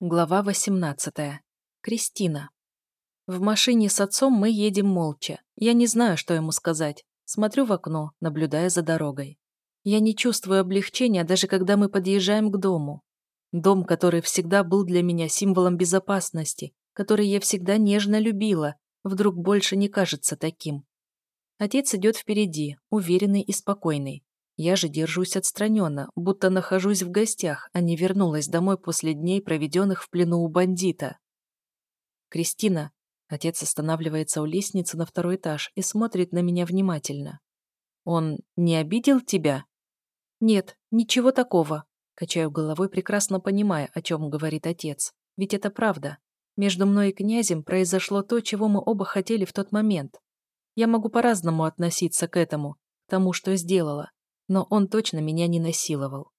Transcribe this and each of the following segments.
Глава 18. Кристина. В машине с отцом мы едем молча. Я не знаю, что ему сказать. Смотрю в окно, наблюдая за дорогой. Я не чувствую облегчения, даже когда мы подъезжаем к дому. Дом, который всегда был для меня символом безопасности, который я всегда нежно любила, вдруг больше не кажется таким. Отец идет впереди, уверенный и спокойный. Я же держусь отстраненно, будто нахожусь в гостях, а не вернулась домой после дней, проведенных в плену у бандита. «Кристина», отец останавливается у лестницы на второй этаж и смотрит на меня внимательно. «Он не обидел тебя?» «Нет, ничего такого», качаю головой, прекрасно понимая, о чем говорит отец. Ведь это правда. Между мной и князем произошло то, чего мы оба хотели в тот момент. Я могу по-разному относиться к этому, к тому, что сделала, но он точно меня не насиловал.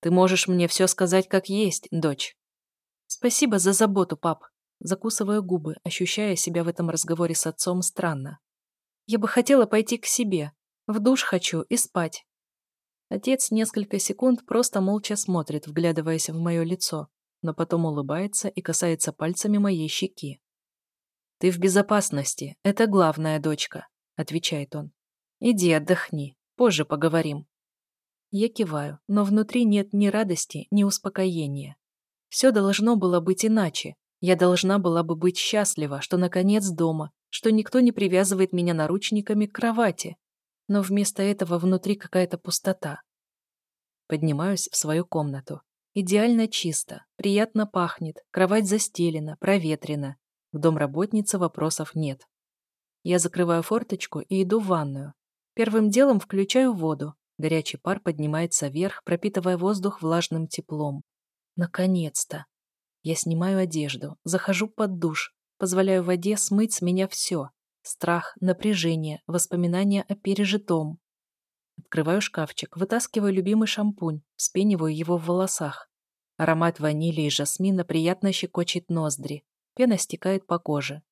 «Ты можешь мне все сказать как есть, дочь». «Спасибо за заботу, пап». Закусываю губы, ощущая себя в этом разговоре с отцом странно. «Я бы хотела пойти к себе. В душ хочу и спать». Отец несколько секунд просто молча смотрит, вглядываясь в мое лицо, но потом улыбается и касается пальцами моей щеки. «Ты в безопасности, это главная дочка», — отвечает он. «Иди отдохни, Позже поговорим». Я киваю, но внутри нет ни радости, ни успокоения. Все должно было быть иначе. Я должна была бы быть счастлива, что наконец дома, что никто не привязывает меня наручниками к кровати. Но вместо этого внутри какая-то пустота. Поднимаюсь в свою комнату. Идеально чисто, приятно пахнет, кровать застелена, проветрена. В дом работницы вопросов нет. Я закрываю форточку и иду в ванную. Первым делом включаю воду. Горячий пар поднимается вверх, пропитывая воздух влажным теплом. Наконец-то! Я снимаю одежду, захожу под душ, позволяю воде смыть с меня все. Страх, напряжение, воспоминания о пережитом. Открываю шкафчик, вытаскиваю любимый шампунь, вспениваю его в волосах. Аромат ванили и жасмина приятно щекочет ноздри. Пена стекает по коже.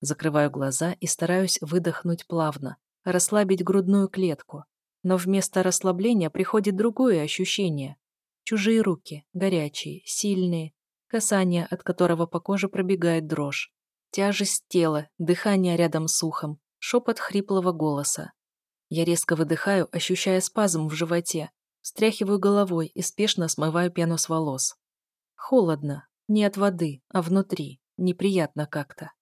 Закрываю глаза и стараюсь выдохнуть плавно, расслабить грудную клетку. Но вместо расслабления приходит другое ощущение. Чужие руки, горячие, сильные, касание, от которого по коже пробегает дрожь. Тяжесть тела, дыхание рядом с ухом, шепот хриплого голоса. Я резко выдыхаю, ощущая спазм в животе, встряхиваю головой и спешно смываю пену с волос. Холодно, не от воды, а внутри, неприятно как-то.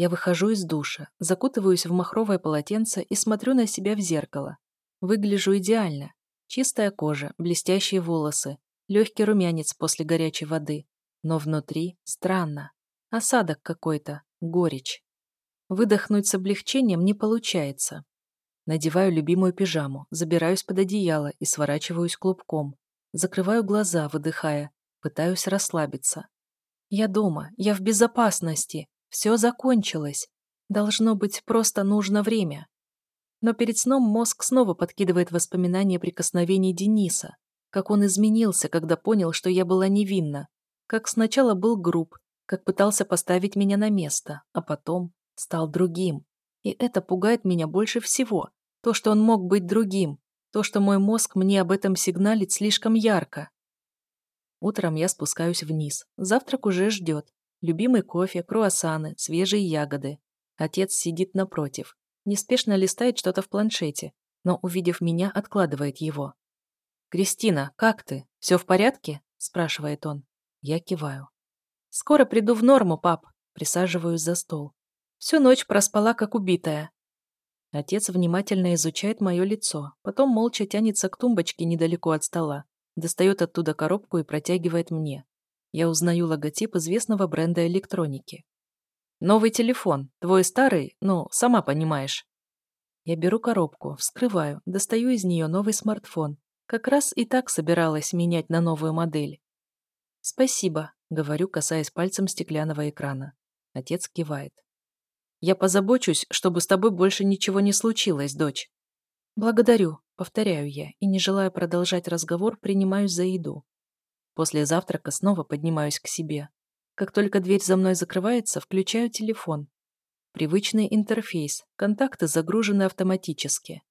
Я выхожу из душа, закутываюсь в махровое полотенце и смотрю на себя в зеркало. Выгляжу идеально. Чистая кожа, блестящие волосы, легкий румянец после горячей воды. Но внутри странно. Осадок какой-то, горечь. Выдохнуть с облегчением не получается. Надеваю любимую пижаму, забираюсь под одеяло и сворачиваюсь клубком. Закрываю глаза, выдыхая, пытаюсь расслабиться. Я дома, я в безопасности, все закончилось. Должно быть, просто нужно время. Но перед сном мозг снова подкидывает воспоминания прикосновений Дениса, как он изменился, когда понял, что я была невинна, как сначала был груб, как пытался поставить меня на место, а потом стал другим. И это пугает меня больше всего. То, что он мог быть другим, то, что мой мозг мне об этом сигналит слишком ярко. Утром я спускаюсь вниз. Завтрак уже ждет. Любимый кофе, круассаны, свежие ягоды. Отец сидит напротив. Неспешно листает что-то в планшете, но, увидев меня, откладывает его. «Кристина, как ты? Все в порядке?» – спрашивает он. Я киваю. «Скоро приду в норму, пап», – присаживаюсь за стол. Всю ночь проспала, как убитая. Отец внимательно изучает мое лицо, потом молча тянется к тумбочке недалеко от стола, достает оттуда коробку и протягивает мне. Я узнаю логотип известного бренда электроники. «Новый телефон. Твой старый, ну, сама понимаешь». Я беру коробку, вскрываю, достаю из нее новый смартфон. Как раз и так собиралась менять на новую модель. «Спасибо», — говорю, касаясь пальцем стеклянного экрана. Отец кивает. «Я позабочусь, чтобы с тобой больше ничего не случилось, дочь». «Благодарю», — повторяю я, и, не желая продолжать разговор, принимаюсь за еду. После завтрака снова поднимаюсь к себе. Как только дверь за мной закрывается, включаю телефон. Привычный интерфейс, контакты загружены автоматически.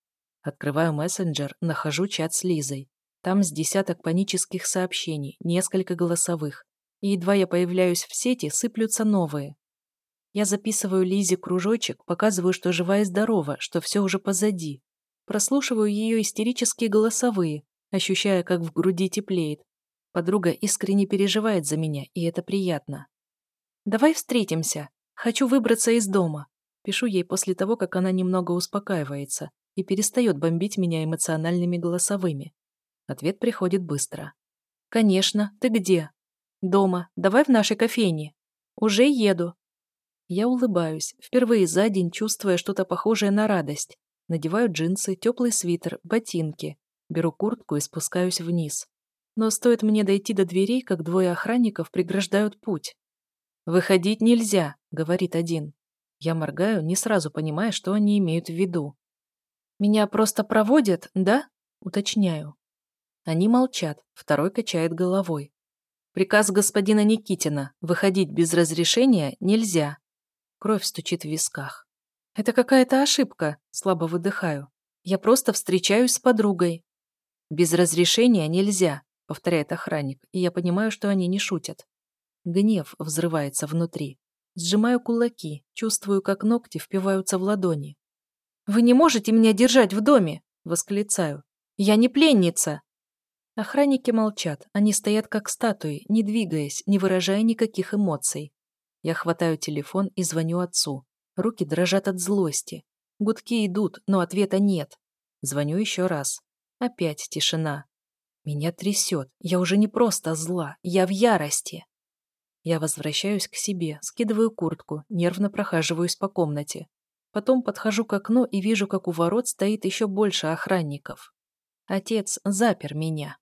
Открываю мессенджер, нахожу чат с Лизой. Там с десяток панических сообщений, несколько голосовых. и едва я появляюсь в сети, сыплются новые. Я записываю Лизе кружочек, показываю, что жива и здорова, что все уже позади. Прослушиваю ее истерические голосовые, ощущая, как в груди теплеет. Подруга искренне переживает за меня, и это приятно. «Давай встретимся. Хочу выбраться из дома». Пишу ей после того, как она немного успокаивается и перестает бомбить меня эмоциональными голосовыми. Ответ приходит быстро. «Конечно. Ты где?» «Дома. Давай в нашей кофейне». «Уже еду». Я улыбаюсь, впервые за день чувствуя что-то похожее на радость. Надеваю джинсы, теплый свитер, ботинки. Беру куртку и спускаюсь вниз. Но стоит мне дойти до дверей, как двое охранников преграждают путь. «Выходить нельзя», — говорит один. Я моргаю, не сразу понимая, что они имеют в виду. «Меня просто проводят, да?» — уточняю. Они молчат, второй качает головой. «Приказ господина Никитина. Выходить без разрешения нельзя». Кровь стучит в висках. «Это какая-то ошибка», — слабо выдыхаю. «Я просто встречаюсь с подругой». «Без разрешения нельзя», — повторяет охранник, и я понимаю, что они не шутят. Гнев взрывается внутри. Сжимаю кулаки, чувствую, как ногти впиваются в ладони. «Вы не можете меня держать в доме!» — восклицаю. «Я не пленница!» Охранники молчат, они стоят как статуи, не двигаясь, не выражая никаких эмоций. Я хватаю телефон и звоню отцу. Руки дрожат от злости. Гудки идут, но ответа нет. Звоню еще раз. Опять тишина. Меня трясет. Я уже не просто зла, я в ярости. Я возвращаюсь к себе, скидываю куртку, нервно прохаживаюсь по комнате. Потом подхожу к окну и вижу, как у ворот стоит еще больше охранников. Отец запер меня.